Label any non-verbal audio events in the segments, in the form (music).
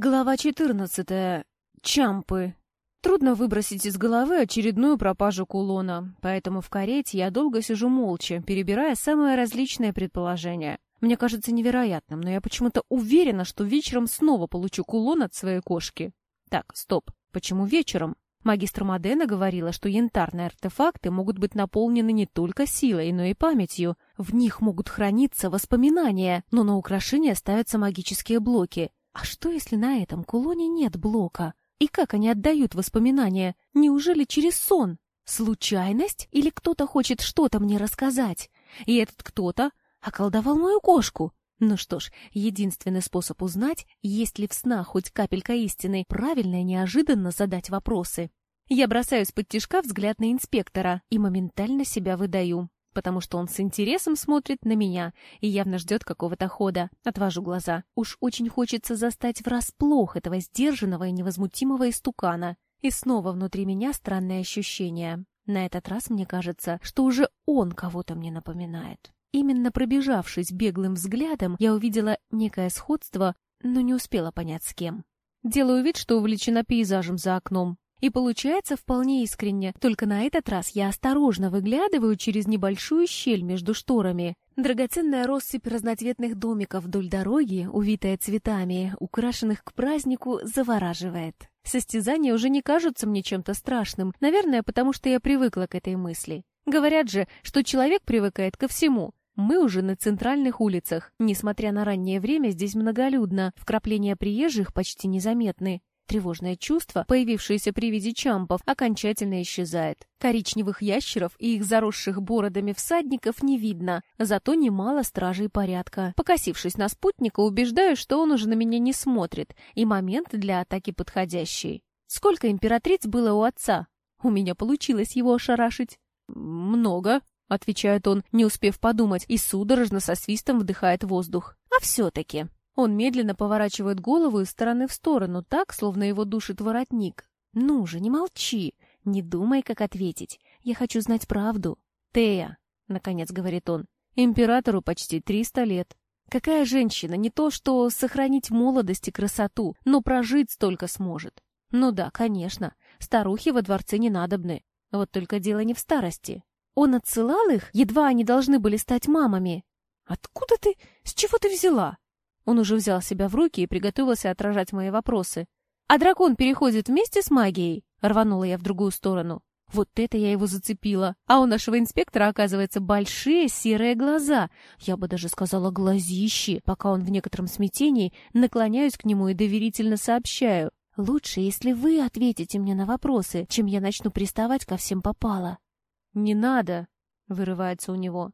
Глава 14. Чампы. Трудно выбросить из головы очередную пропажу кулона, поэтому в карете я долго сижу молча, перебирая самые различные предположения. Мне кажется невероятным, но я почему-то уверена, что вечером снова получу кулон от своей кошки. Так, стоп, почему вечером? Магистр Модена говорила, что янтарные артефакты могут быть наполнены не только силой, но и памятью. В них могут храниться воспоминания, но на украшения ставятся магические блоки. А что, если на этом кулоне нет блока? И как они отдают воспоминания? Неужели через сон? Случайность? Или кто-то хочет что-то мне рассказать? И этот кто-то околдовал мою кошку? Ну что ж, единственный способ узнать, есть ли в снах хоть капелька истины, правильно и неожиданно задать вопросы. Я бросаюсь под тишка взгляд на инспектора и моментально себя выдаю потому что он с интересом смотрит на меня и явно ждет какого-то хода. Отвожу глаза. Уж очень хочется застать врасплох этого сдержанного и невозмутимого истукана. И снова внутри меня странное ощущение. На этот раз мне кажется, что уже он кого-то мне напоминает. Именно пробежавшись беглым взглядом, я увидела некое сходство, но не успела понять с кем. Делаю вид, что увлечена пейзажем за окном. И получается вполне искренне, только на этот раз я осторожно выглядываю через небольшую щель между шторами. Драгоценная россыпь разноцветных домиков вдоль дороги, увитая цветами, украшенных к празднику, завораживает. Состязания уже не кажутся мне чем-то страшным, наверное, потому что я привыкла к этой мысли. Говорят же, что человек привыкает ко всему. Мы уже на центральных улицах. Несмотря на раннее время, здесь многолюдно, вкрапления приезжих почти незаметны. Тревожное чувство, появившееся при виде чампов, окончательно исчезает. Коричневых ящеров и их заросших бородами всадников не видно, зато немало стражей порядка. Покосившись на спутника, убеждаюсь, что он уже на меня не смотрит, и момент для атаки подходящий. Сколько императриц было у отца? У меня получилось его ошарашить. «Много», — отвечает он, не успев подумать, и судорожно со свистом вдыхает воздух. «А все-таки...» Он медленно поворачивает голову из стороны в сторону, так, словно его душит воротник. «Ну же, не молчи! Не думай, как ответить. Я хочу знать правду». «Тея», — наконец говорит он, — «императору почти триста лет. Какая женщина не то что сохранить молодость и красоту, но прожить столько сможет? Ну да, конечно, старухи во дворце не надобны. Вот только дело не в старости. Он отсылал их, едва они должны были стать мамами. Откуда ты? С чего ты взяла? Он уже взял себя в руки и приготовился отражать мои вопросы. «А дракон переходит вместе с магией?» Рванула я в другую сторону. Вот это я его зацепила. А у нашего инспектора, оказывается, большие серые глаза. Я бы даже сказала глазищи, пока он в некотором смятении, наклоняюсь к нему и доверительно сообщаю. Лучше, если вы ответите мне на вопросы, чем я начну приставать ко всем попало. Не надо, вырывается у него.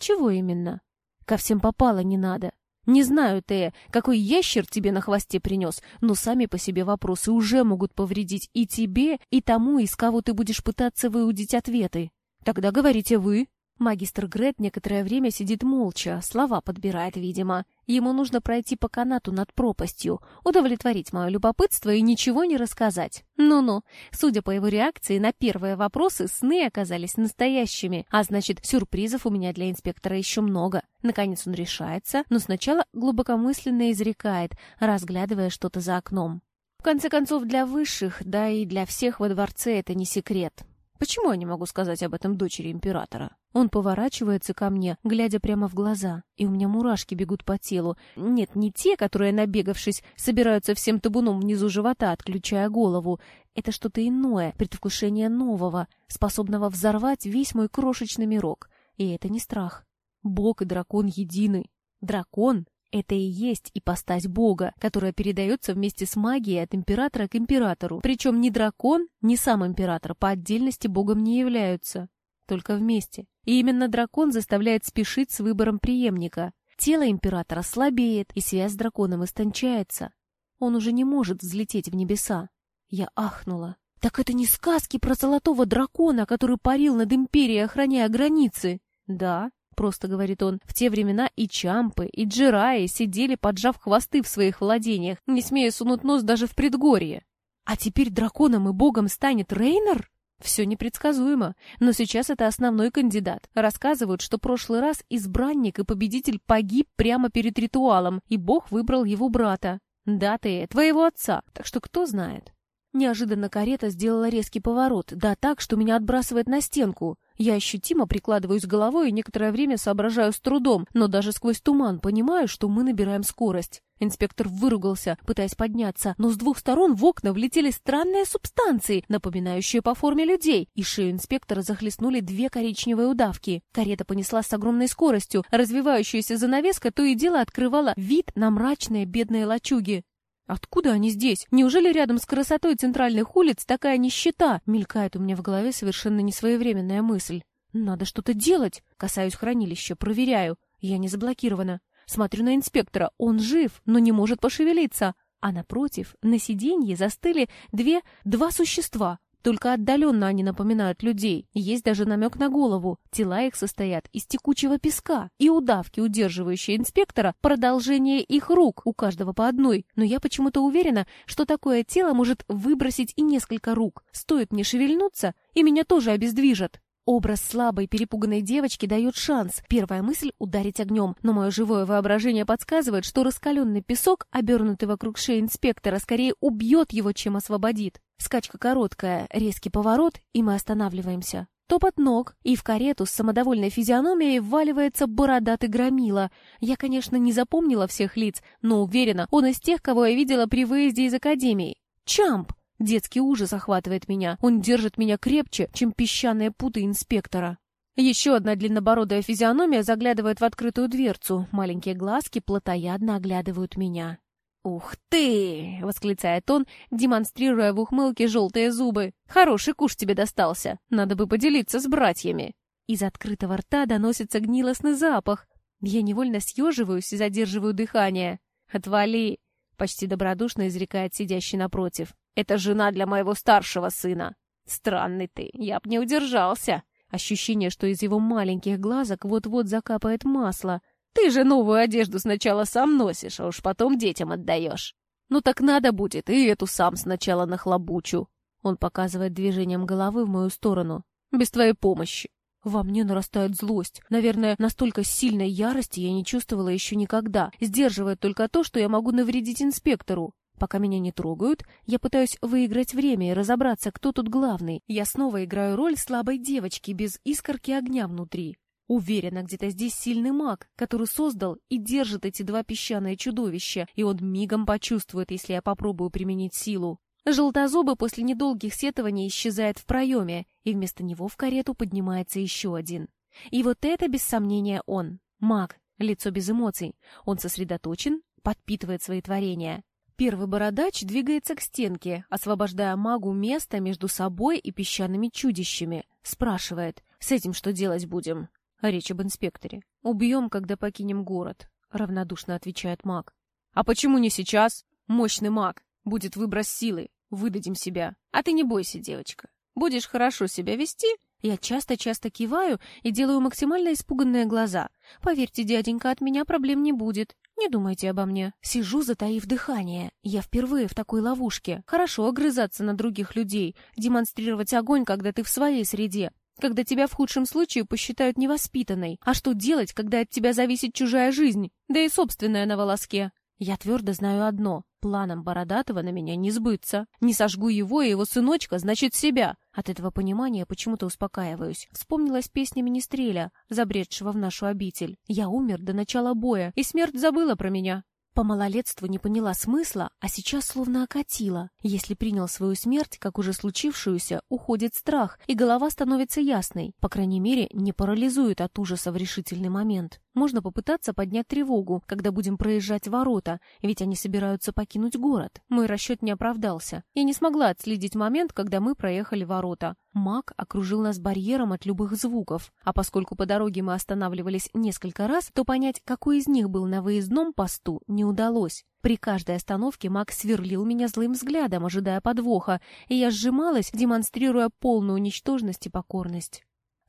Чего именно? Ко всем попало не надо. Не знаю, Тея, какой ящер тебе на хвосте принес, но сами по себе вопросы уже могут повредить и тебе, и тому, из кого ты будешь пытаться выудить ответы. Тогда говорите вы. Магистр Грет некоторое время сидит молча, слова подбирает, видимо. Ему нужно пройти по канату над пропастью, удовлетворить мое любопытство и ничего не рассказать. Ну-ну, судя по его реакции на первые вопросы, сны оказались настоящими, а значит, сюрпризов у меня для инспектора еще много. Наконец он решается, но сначала глубокомысленно изрекает, разглядывая что-то за окном. В конце концов, для высших, да и для всех во дворце это не секрет. Почему я не могу сказать об этом дочери императора? Он поворачивается ко мне, глядя прямо в глаза, и у меня мурашки бегут по телу. Нет, не те, которые, набегавшись, собираются всем табуном внизу живота, отключая голову. Это что-то иное, предвкушение нового, способного взорвать весь мой крошечный мирок. И это не страх. Бог и дракон едины. Дракон это и есть ипостась Бога, которая передается вместе с магией от императора к императору. Причем ни дракон, ни сам император по отдельности Богом не являются. Только вместе. И именно дракон заставляет спешить с выбором преемника. Тело императора слабеет, и связь с драконом истончается. Он уже не может взлететь в небеса. Я ахнула. Так это не сказки про золотого дракона, который парил над империей, охраняя границы. Да, — просто говорит он, — в те времена и Чампы, и Джираи сидели, поджав хвосты в своих владениях, не смея сунуть нос даже в предгорье. А теперь драконом и богом станет Рейнер? Все непредсказуемо, но сейчас это основной кандидат. Рассказывают, что прошлый раз избранник и победитель погиб прямо перед ритуалом, и бог выбрал его брата. Даты твоего отца, так что кто знает. Неожиданно карета сделала резкий поворот, да так, что меня отбрасывает на стенку. Я ощутимо прикладываюсь головой и некоторое время соображаю с трудом, но даже сквозь туман понимаю, что мы набираем скорость. Инспектор выругался, пытаясь подняться, но с двух сторон в окна влетели странные субстанции, напоминающие по форме людей, и шею инспектора захлестнули две коричневые удавки. Карета понесла с огромной скоростью, развивающаяся занавеска то и дело открывала вид на мрачные бедные лачуги. Откуда они здесь? Неужели рядом с красотой центральных улиц такая нищета? Мелькает у меня в голове совершенно несвоевременная мысль. Надо что-то делать. Касаюсь хранилища, проверяю. Я не заблокирована. Смотрю на инспектора. Он жив, но не может пошевелиться. А напротив, на сиденье застыли две, два существа. Только отдаленно они напоминают людей. Есть даже намек на голову. Тела их состоят из текучего песка. И удавки, удерживающие инспектора, продолжение их рук, у каждого по одной. Но я почему-то уверена, что такое тело может выбросить и несколько рук. Стоит мне шевельнуться, и меня тоже обездвижат. Образ слабой, перепуганной девочки дает шанс. Первая мысль — ударить огнем, но мое живое воображение подсказывает, что раскаленный песок, обернутый вокруг шеи инспектора, скорее убьет его, чем освободит. Скачка короткая, резкий поворот, и мы останавливаемся. Топот ног, и в карету с самодовольной физиономией вваливается бородатый громила. Я, конечно, не запомнила всех лиц, но уверена, он из тех, кого я видела при выезде из академии. Чамп! Детский ужас охватывает меня. Он держит меня крепче, чем песчаные путы инспектора. Еще одна длиннобородая физиономия заглядывает в открытую дверцу. Маленькие глазки плотоядно оглядывают меня. «Ух ты!» — восклицает он, демонстрируя в ухмылке желтые зубы. «Хороший куш тебе достался. Надо бы поделиться с братьями». Из открытого рта доносится гнилостный запах. Я невольно съеживаюсь и задерживаю дыхание. «Отвали!» — почти добродушно изрекает сидящий напротив. «Это жена для моего старшего сына». «Странный ты, я б не удержался». Ощущение, что из его маленьких глазок вот-вот закапает масло — ты же новую одежду сначала сам носишь, а уж потом детям отдаешь. Ну так надо будет, и эту сам сначала нахлобучу. Он показывает движением головы в мою сторону. Без твоей помощи. Во мне нарастает злость. Наверное, настолько сильной ярости я не чувствовала еще никогда. Сдерживает только то, что я могу навредить инспектору. Пока меня не трогают, я пытаюсь выиграть время и разобраться, кто тут главный. Я снова играю роль слабой девочки без искорки огня внутри. Уверена, где-то здесь сильный маг, который создал и держит эти два песчаные чудовища, и он мигом почувствует, если я попробую применить силу. Желтозубы после недолгих сетований исчезает в проеме, и вместо него в карету поднимается еще один. И вот это, без сомнения, он. Маг, лицо без эмоций. Он сосредоточен, подпитывает свои творения. Первый бородач двигается к стенке, освобождая магу место между собой и песчаными чудищами. Спрашивает, с этим что делать будем? Речь об инспекторе. «Убьем, когда покинем город», — равнодушно отвечает маг. «А почему не сейчас? Мощный маг. Будет выброс силы. Выдадим себя. А ты не бойся, девочка. Будешь хорошо себя вести?» Я часто-часто киваю и делаю максимально испуганные глаза. Поверьте, дяденька, от меня проблем не будет. Не думайте обо мне. Сижу, затаив дыхание. Я впервые в такой ловушке. Хорошо огрызаться на других людей, демонстрировать огонь, когда ты в своей среде когда тебя в худшем случае посчитают невоспитанной. А что делать, когда от тебя зависит чужая жизнь, да и собственная на волоске? Я твердо знаю одно. Планом Бородатого на меня не сбыться. Не сожгу его и его сыночка, значит, себя. От этого понимания почему-то успокаиваюсь. Вспомнилась песня Министреля, забредшего в нашу обитель. Я умер до начала боя, и смерть забыла про меня. По малолетству не поняла смысла, а сейчас словно окатила. Если принял свою смерть, как уже случившуюся, уходит страх, и голова становится ясной. По крайней мере, не парализует от ужаса в решительный момент. Можно попытаться поднять тревогу, когда будем проезжать ворота, ведь они собираются покинуть город. Мой расчет не оправдался. Я не смогла отследить момент, когда мы проехали ворота. Маг окружил нас барьером от любых звуков, а поскольку по дороге мы останавливались несколько раз, то понять, какой из них был на выездном посту, не удалось. При каждой остановке маг сверлил меня злым взглядом, ожидая подвоха, и я сжималась, демонстрируя полную ничтожность и покорность.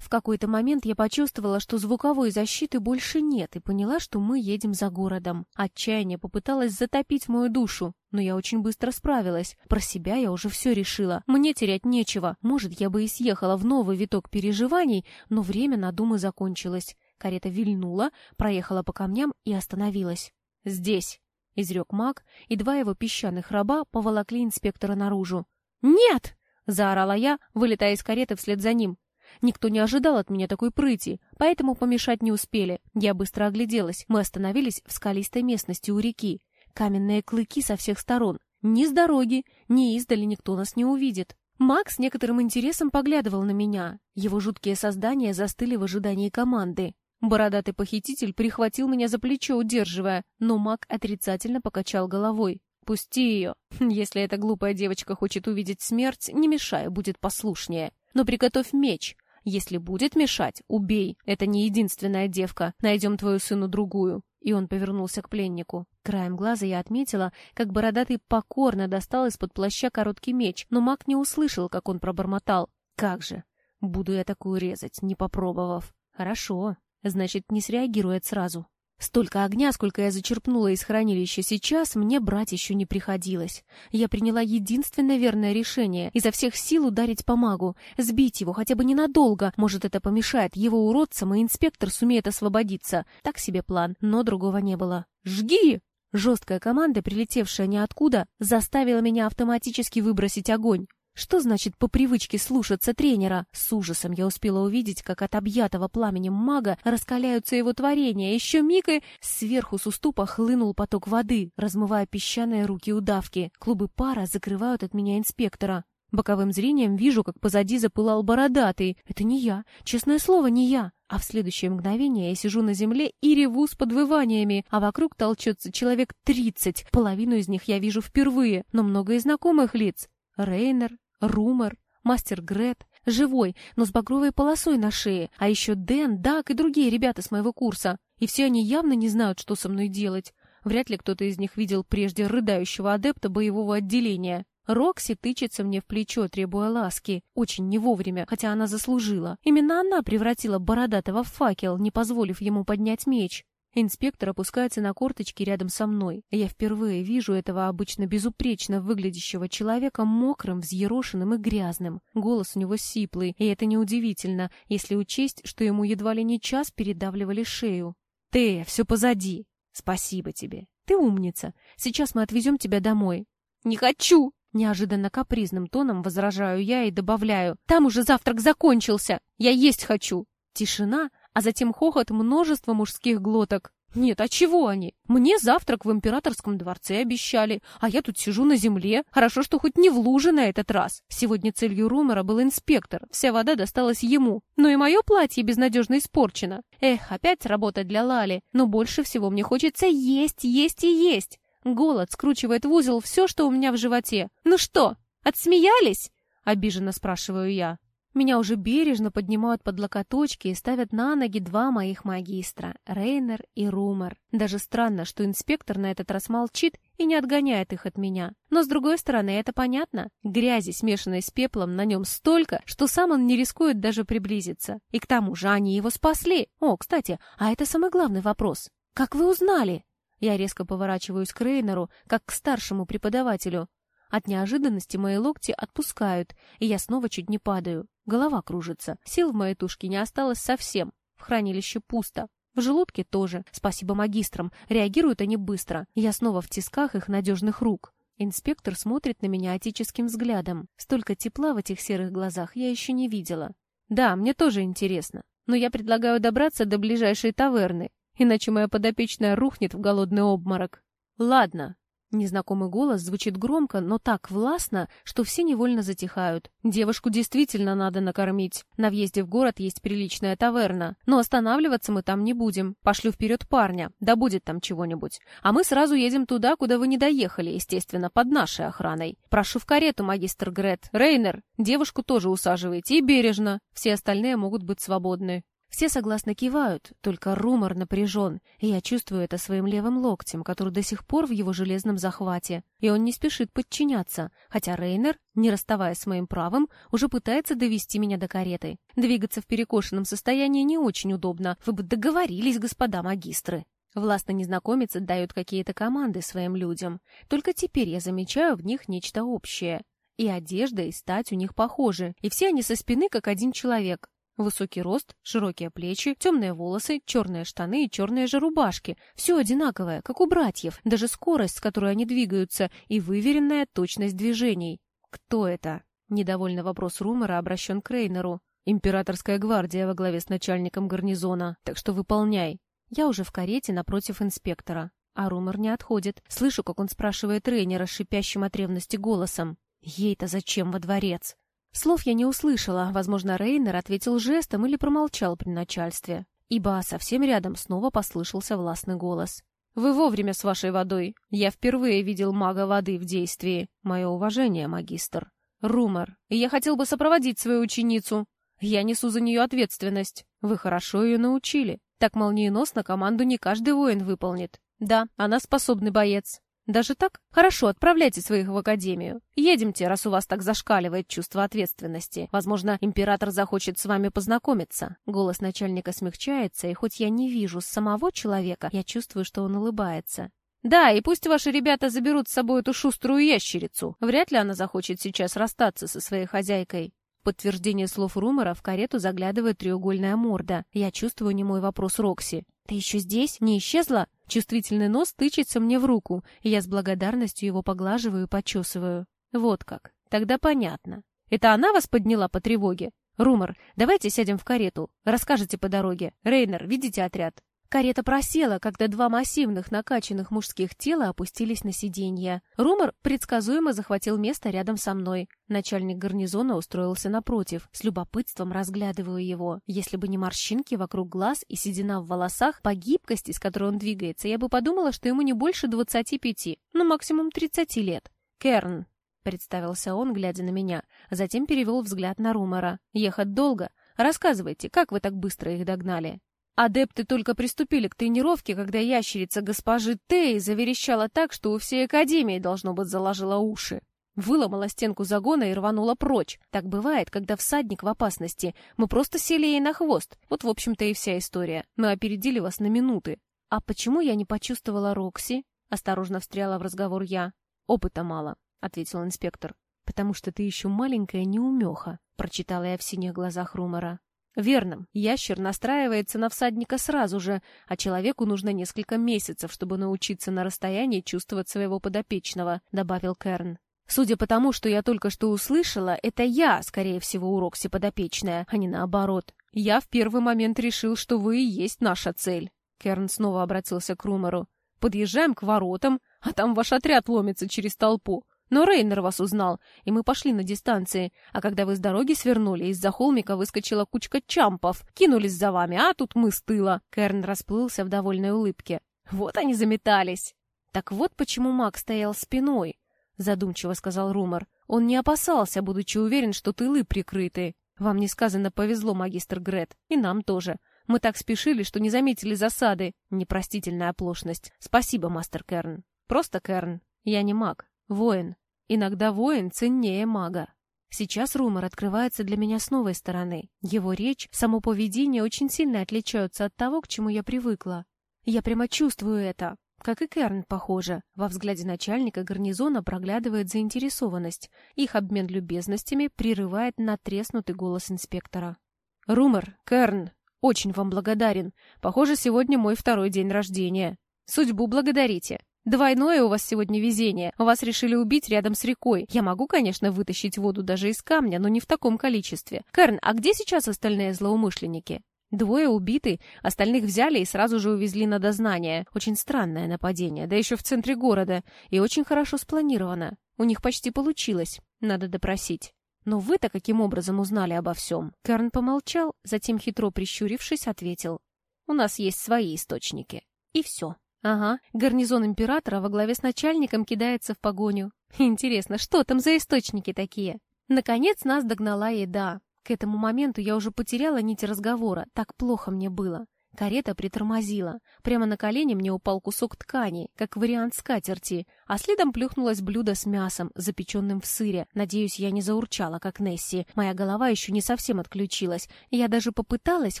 В какой-то момент я почувствовала, что звуковой защиты больше нет, и поняла, что мы едем за городом. Отчаяние попыталось затопить мою душу, но я очень быстро справилась. Про себя я уже все решила. Мне терять нечего. Может, я бы и съехала в новый виток переживаний, но время на думы закончилось. Карета вильнула, проехала по камням и остановилась. «Здесь!» — изрек маг, и два его песчаных раба поволокли инспектора наружу. «Нет!» — заорала я, вылетая из кареты вслед за ним. Никто не ожидал от меня такой прыти, поэтому помешать не успели. Я быстро огляделась. Мы остановились в скалистой местности у реки. Каменные клыки со всех сторон. Ни с дороги, ни издали никто нас не увидит. Макс некоторым интересом поглядывал на меня. Его жуткие создания застыли в ожидании команды. Бородатый похититель прихватил меня за плечо, удерживая, но маг отрицательно покачал головой. «Пусти ее. (laughs) Если эта глупая девочка хочет увидеть смерть, не мешай, будет послушнее. Но приготовь меч. Если будет мешать, убей. Это не единственная девка. Найдем твою сыну другую». И он повернулся к пленнику. Краем глаза я отметила, как бородатый покорно достал из-под плаща короткий меч, но маг не услышал, как он пробормотал. «Как же! Буду я такую резать, не попробовав». «Хорошо. Значит, не среагирует сразу. Столько огня, сколько я зачерпнула из хранилища сейчас, мне брать еще не приходилось. Я приняла единственное верное решение — изо всех сил ударить по магу, сбить его хотя бы ненадолго. Может, это помешает его уродцам, и инспектор сумеет освободиться. Так себе план, но другого не было. «Жги!» Жесткая команда, прилетевшая ниоткуда, заставила меня автоматически выбросить огонь. Что значит по привычке слушаться тренера? С ужасом я успела увидеть, как от объятого пламенем мага раскаляются его творения. Еще миг и сверху с уступа хлынул поток воды, размывая песчаные руки удавки. Клубы пара закрывают от меня инспектора. Боковым зрением вижу, как позади запылал бородатый. Это не я, честное слово, не я. А в следующее мгновение я сижу на земле и реву с подвываниями, а вокруг толчется человек тридцать. Половину из них я вижу впервые, но много и знакомых лиц. Рейнер, Румор, мастер Грет, живой, но с багровой полосой на шее, а еще Дэн, Дак и другие ребята с моего курса. И все они явно не знают, что со мной делать. Вряд ли кто-то из них видел прежде рыдающего адепта боевого отделения. Рокси тычется мне в плечо, требуя ласки. Очень не вовремя, хотя она заслужила. Именно она превратила Бородатого в факел, не позволив ему поднять меч. Инспектор опускается на корточки рядом со мной. Я впервые вижу этого обычно безупречно выглядящего человека мокрым, взъерошенным и грязным. Голос у него сиплый, и это неудивительно, если учесть, что ему едва ли не час передавливали шею. «Ты, все позади!» «Спасибо тебе. Ты умница. Сейчас мы отвезем тебя домой». «Не хочу!» Неожиданно капризным тоном возражаю я и добавляю. «Там уже завтрак закончился! Я есть хочу!» Тишина, а затем хохот множества мужских глоток. Нет, а чего они? Мне завтрак в императорском дворце обещали, а я тут сижу на земле. Хорошо, что хоть не в луже на этот раз. Сегодня целью Румера был инспектор, вся вода досталась ему. Но и мое платье безнадежно испорчено. Эх, опять работа для Лали. Но больше всего мне хочется есть, есть и есть. Голод скручивает в узел все, что у меня в животе. Ну что, отсмеялись? Обиженно спрашиваю я. Меня уже бережно поднимают под локоточки и ставят на ноги два моих магистра — Рейнер и Румер. Даже странно, что инспектор на этот раз молчит и не отгоняет их от меня. Но, с другой стороны, это понятно. Грязи, смешанной с пеплом, на нем столько, что сам он не рискует даже приблизиться. И к тому же они его спасли. О, кстати, а это самый главный вопрос. Как вы узнали? Я резко поворачиваюсь к Рейнеру, как к старшему преподавателю. От неожиданности мои локти отпускают, и я снова чуть не падаю. Голова кружится. Сил в моей тушке не осталось совсем. В хранилище пусто. В желудке тоже. Спасибо магистрам. Реагируют они быстро. Я снова в тисках их надежных рук. Инспектор смотрит на меня отеческим взглядом. Столько тепла в этих серых глазах я еще не видела. Да, мне тоже интересно. Но я предлагаю добраться до ближайшей таверны, иначе моя подопечная рухнет в голодный обморок. Ладно, Незнакомый голос звучит громко, но так властно, что все невольно затихают. Девушку действительно надо накормить. На въезде в город есть приличная таверна. Но останавливаться мы там не будем. Пошлю вперед парня, да будет там чего-нибудь. А мы сразу едем туда, куда вы не доехали, естественно, под нашей охраной. Прошу в карету, магистр Грет. Рейнер, девушку тоже усаживайте и бережно. Все остальные могут быть свободны. Все согласно кивают, только румор напряжен, и я чувствую это своим левым локтем, который до сих пор в его железном захвате, и он не спешит подчиняться, хотя Рейнер, не расставаясь с моим правым, уже пытается довести меня до кареты. Двигаться в перекошенном состоянии не очень удобно, вы бы договорились, господа магистры. Властно незнакомец дает какие-то команды своим людям. Только теперь я замечаю в них нечто общее. И одежда, и стать у них похожи, и все они со спины как один человек. Высокий рост, широкие плечи, темные волосы, черные штаны и черные же рубашки. Все одинаковое, как у братьев, даже скорость, с которой они двигаются, и выверенная точность движений. Кто это? Недовольный вопрос Румора обращен к Рейнеру. Императорская гвардия во главе с начальником гарнизона. Так что выполняй. Я уже в карете напротив инспектора. А Румор не отходит. Слышу, как он спрашивает Рейнера шипящим от ревности голосом. Ей-то зачем во дворец? Слов я не услышала. Возможно, Рейнер ответил жестом или промолчал при начальстве. Ибо совсем рядом снова послышался властный голос. «Вы вовремя с вашей водой. Я впервые видел мага воды в действии. Мое уважение, магистр. Румор. Я хотел бы сопроводить свою ученицу. Я несу за нее ответственность. Вы хорошо ее научили. Так молниеносно команду не каждый воин выполнит. Да, она способный боец. Даже так? Хорошо, отправляйте своих в академию. Едемте, раз у вас так зашкаливает чувство ответственности. Возможно, император захочет с вами познакомиться. Голос начальника смягчается, и хоть я не вижу самого человека, я чувствую, что он улыбается. Да, и пусть ваши ребята заберут с собой эту шуструю ящерицу. Вряд ли она захочет сейчас расстаться со своей хозяйкой. В подтверждение слов Румора в карету заглядывает треугольная морда. Я чувствую немой вопрос Рокси. «Ты еще здесь? Не исчезла?» Чувствительный нос тычется мне в руку, и я с благодарностью его поглаживаю и почесываю. Вот как. Тогда понятно. Это она вас подняла по тревоге? Румор, давайте сядем в карету. Расскажете по дороге. Рейнер, видите отряд? Карета просела, когда два массивных накачанных мужских тела опустились на сиденье. Румор предсказуемо захватил место рядом со мной. Начальник гарнизона устроился напротив, с любопытством разглядываю его. Если бы не морщинки вокруг глаз и седина в волосах, по гибкости, с которой он двигается, я бы подумала, что ему не больше двадцати пяти, ну максимум тридцати лет. «Керн», — представился он, глядя на меня, затем перевел взгляд на Румора. «Ехать долго? Рассказывайте, как вы так быстро их догнали?» Адепты только приступили к тренировке, когда ящерица госпожи Тей заверещала так, что у всей Академии, должно быть, заложила уши. Выломала стенку загона и рванула прочь. Так бывает, когда всадник в опасности. Мы просто сели ей на хвост. Вот, в общем-то, и вся история. Мы опередили вас на минуты. А почему я не почувствовала Рокси? Осторожно встряла в разговор я. Опыта мало, ответил инспектор. Потому что ты еще маленькая неумеха, прочитала я в синих глазах Румора. Верно, ящер настраивается на всадника сразу же, а человеку нужно несколько месяцев, чтобы научиться на расстоянии чувствовать своего подопечного, добавил Керн. Судя по тому, что я только что услышала, это я, скорее всего, у Рокси подопечная, а не наоборот. Я в первый момент решил, что вы и есть наша цель. Керн снова обратился к Румору. Подъезжаем к воротам, а там ваш отряд ломится через толпу. Но Рейнер вас узнал, и мы пошли на дистанции. А когда вы с дороги свернули, из-за холмика выскочила кучка чампов. Кинулись за вами, а тут мы с тыла. Керн расплылся в довольной улыбке. Вот они заметались. Так вот почему маг стоял спиной, задумчиво сказал Румор. Он не опасался, будучи уверен, что тылы прикрыты. Вам несказанно повезло, магистр Грет, и нам тоже. Мы так спешили, что не заметили засады. Непростительная оплошность. Спасибо, мастер Керн. Просто Керн. Я не маг. Воин. Иногда воин ценнее мага. Сейчас Румор открывается для меня с новой стороны. Его речь, само поведение очень сильно отличаются от того, к чему я привыкла. Я прямо чувствую это. Как и Керн, похоже. Во взгляде начальника гарнизона проглядывает заинтересованность. Их обмен любезностями прерывает натреснутый голос инспектора. «Румор, Керн, очень вам благодарен. Похоже, сегодня мой второй день рождения. Судьбу благодарите. Двойное у вас сегодня везение. Вас решили убить рядом с рекой. Я могу, конечно, вытащить воду даже из камня, но не в таком количестве. Карн, а где сейчас остальные злоумышленники? Двое убиты, остальных взяли и сразу же увезли на дознание. Очень странное нападение, да еще в центре города. И очень хорошо спланировано. У них почти получилось. Надо допросить. Но вы-то каким образом узнали обо всем? Карн помолчал, затем, хитро прищурившись, ответил. У нас есть свои источники. И все. Ага, гарнизон императора во главе с начальником кидается в погоню. Интересно, что там за источники такие? Наконец нас догнала еда. К этому моменту я уже потеряла нить разговора, так плохо мне было. Карета притормозила. Прямо на колени мне упал кусок ткани, как вариант скатерти, а следом плюхнулось блюдо с мясом, запеченным в сыре. Надеюсь, я не заурчала, как Несси. Моя голова еще не совсем отключилась. Я даже попыталась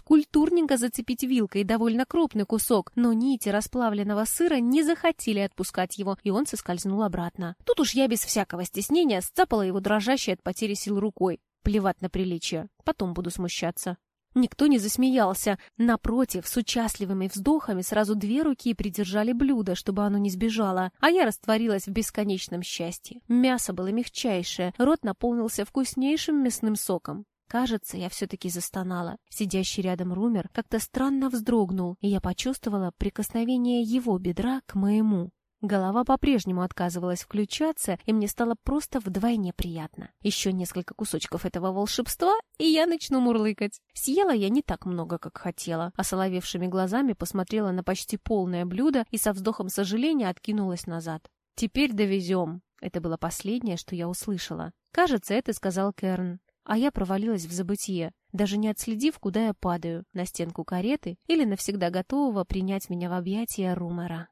культурненько зацепить вилкой довольно крупный кусок, но нити расплавленного сыра не захотели отпускать его, и он соскользнул обратно. Тут уж я без всякого стеснения сцапала его дрожащей от потери сил рукой. Плевать на приличие. Потом буду смущаться. Никто не засмеялся. Напротив, с участливыми вздохами сразу две руки придержали блюдо, чтобы оно не сбежало, а я растворилась в бесконечном счастье. Мясо было мягчайшее, рот наполнился вкуснейшим мясным соком. Кажется, я все-таки застонала. Сидящий рядом Румер как-то странно вздрогнул, и я почувствовала прикосновение его бедра к моему. Голова по-прежнему отказывалась включаться, и мне стало просто вдвойне приятно. Еще несколько кусочков этого волшебства, и я начну мурлыкать. Съела я не так много, как хотела, а соловевшими глазами посмотрела на почти полное блюдо и со вздохом сожаления откинулась назад. «Теперь довезем». Это было последнее, что я услышала. Кажется, это сказал Керн. А я провалилась в забытье, даже не отследив, куда я падаю, на стенку кареты или навсегда готового принять меня в объятия Румера.